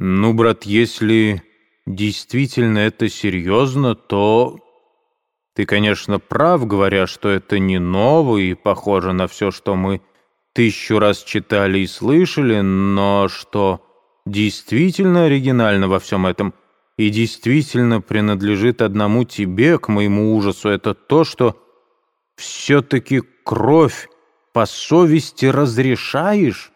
Ну, брат, если действительно это серьезно, то... Ты, конечно, прав, говоря, что это не ново и похоже на все, что мы тысячу раз читали и слышали, но что действительно оригинально во всем этом и действительно принадлежит одному тебе, к моему ужасу, это то, что все-таки кровь по совести разрешаешь?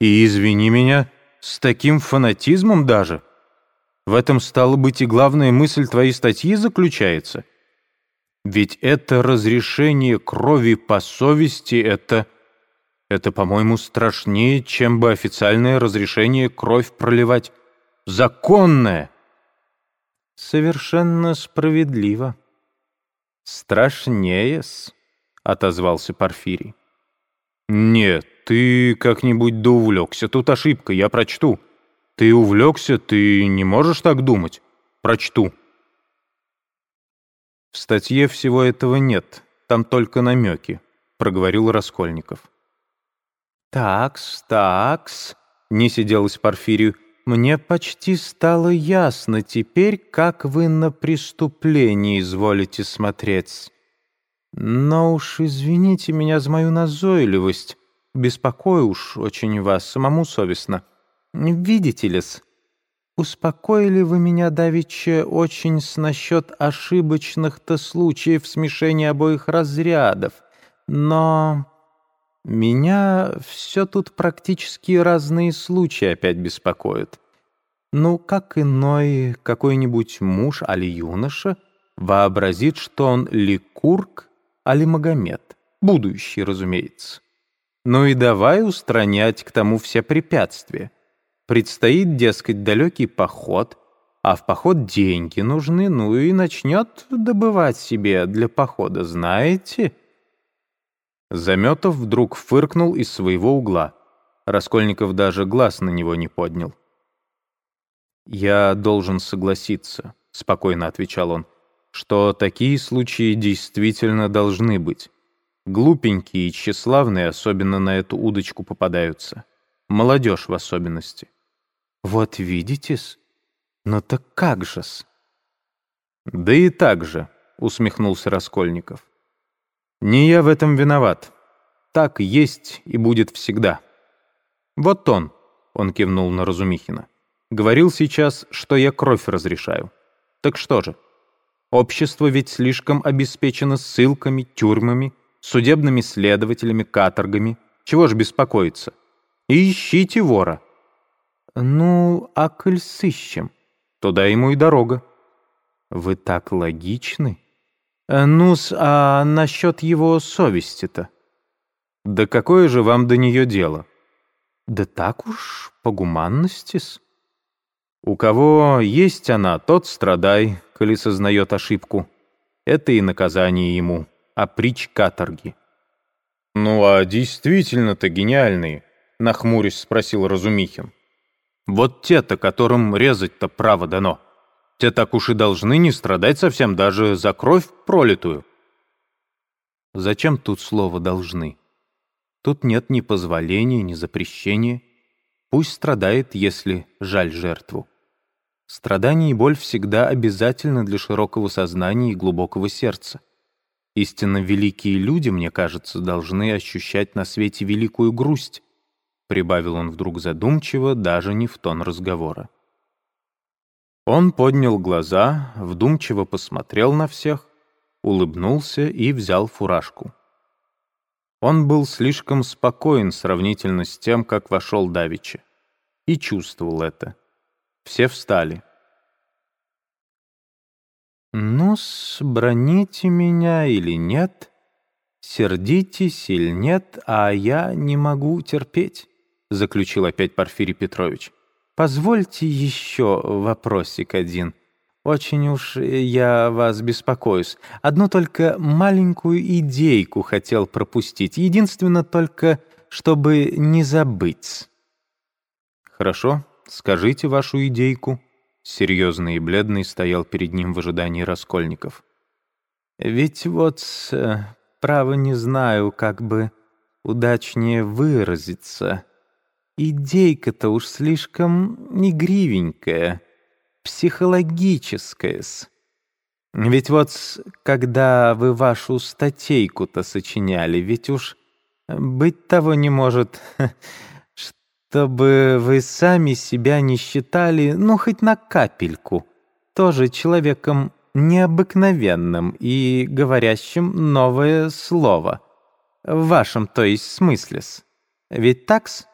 И, извини меня, с таким фанатизмом даже. В этом, стало быть, и главная мысль твоей статьи заключается. Ведь это разрешение крови по совести — это... Это, по-моему, страшнее, чем бы официальное разрешение кровь проливать. Законное. Совершенно справедливо. Страшнее-с, отозвался Порфирий. Нет, ты как-нибудь да увлекся. Тут ошибка, я прочту. Ты увлекся, ты не можешь так думать. Прочту. В статье всего этого нет, там только намеки, проговорил Раскольников. «Такс, такс», — не сиделось Порфирию, «мне почти стало ясно теперь, как вы на преступление изволите смотреть. Но уж извините меня за мою назойливость, беспокою уж очень вас, самому совестно. Видите ли-с, успокоили вы меня, давеча, очень с насчет ошибочных-то случаев смешения обоих разрядов, но...» Меня все тут практически разные случаи опять беспокоят. Ну, как иной какой-нибудь муж али юноша вообразит, что он Ликург али Магомед, будущий, разумеется. Ну и давай устранять к тому все препятствия. Предстоит, дескать, далекий поход, а в поход деньги нужны, ну и начнет добывать себе для похода, знаете, — Заметов вдруг фыркнул из своего угла. Раскольников даже глаз на него не поднял. «Я должен согласиться», — спокойно отвечал он, «что такие случаи действительно должны быть. Глупенькие и тщеславные особенно на эту удочку попадаются. Молодежь в особенности». «Вот видите-с? Ну так как же-с?» «Да и так же», — усмехнулся Раскольников. Не я в этом виноват. Так есть и будет всегда. Вот он, он кивнул на Разумихина, говорил сейчас, что я кровь разрешаю. Так что же? Общество ведь слишком обеспечено ссылками, тюрьмами, судебными следователями, каторгами. Чего ж беспокоиться? Ищите вора. Ну, а коль сыщем, туда ему и дорога. Вы так логичны. Э, ну-с, а насчет его совести-то? Да какое же вам до нее дело? Да так уж, по гуманности-с. У кого есть она, тот страдай, коли сознает ошибку. Это и наказание ему, а притч каторги. «Ну а действительно-то гениальные?» — нахмурясь спросил Разумихин. «Вот те-то, которым резать-то право дано». Те так уж и должны не страдать совсем даже за кровь пролитую. Зачем тут слово «должны»? Тут нет ни позволения, ни запрещения. Пусть страдает, если жаль жертву. Страдание и боль всегда обязательны для широкого сознания и глубокого сердца. Истинно великие люди, мне кажется, должны ощущать на свете великую грусть, прибавил он вдруг задумчиво, даже не в тон разговора. Он поднял глаза, вдумчиво посмотрел на всех, улыбнулся и взял фуражку. Он был слишком спокоен сравнительно с тем, как вошел Давича, и чувствовал это. Все встали. «Ну-с, броните меня или нет, сердитесь или нет, а я не могу терпеть», — заключил опять Порфирий Петрович. Позвольте еще вопросик один. Очень уж я вас беспокоюсь. Одну только маленькую идейку хотел пропустить. Единственно только, чтобы не забыть. Хорошо, скажите вашу идейку. Серьезный и бледный стоял перед ним в ожидании Раскольников. Ведь вот, э, право не знаю, как бы удачнее выразиться. идейка-то уж слишком игривенькая, психологическая-с. Ведь вот когда вы вашу статейку-то сочиняли, ведь уж быть того не может, чтобы вы сами себя не считали, ну, хоть на капельку, тоже человеком необыкновенным и говорящим новое слово. В вашем, то есть, смысле-с. Ведь такс?